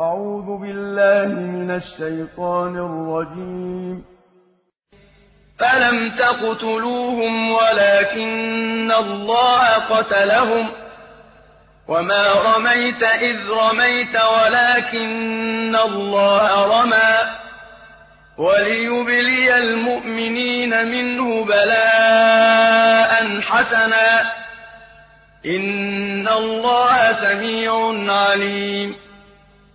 أعوذ بالله من الشيطان الرجيم. فلم تقتلوهم ولكن الله قتلهم. وما رميت إذ رميت ولكن الله رمى. وليبلي المؤمنين منه بلاء حسنا. إن الله سميع عليم.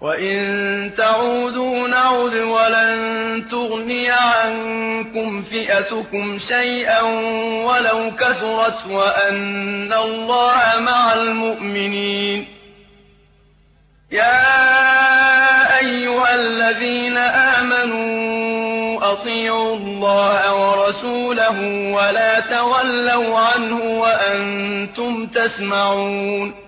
وَإِن تَعُودُوا نَعُدْ وَلَن تُغْنِيَ عَنكُمْ فِئَتُكُمْ شَيْئًا وَلَوْ كَثُرَتْ وَأَنَّ اللَّهَ مَعَ الْمُؤْمِنِينَ. يَا أَيُّهَا الَّذِينَ آمَنُوا أَطِيعُوا اللَّهَ وَرَسُولَهُ وَلَا تَوَلَّوْا عَنْهُ وَأَنتُمْ تَسْمَعُونَ.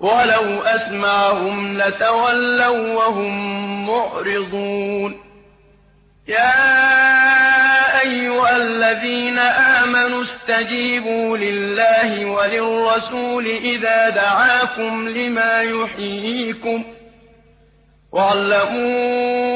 وَلَوْ أَسْمَعَهُمْ لَتَوَلَّوا وَّهُم مُّعْرِضُونَ. يَا أَيُّهَا الَّذِينَ آمَنُوا اسْتَجِيبُوا لِلَّهِ وَلِلرَّسُولِ إِذَا دَعَاكُمْ لِمَا يُحْيِيكُمْ. وَاعْلَمُوا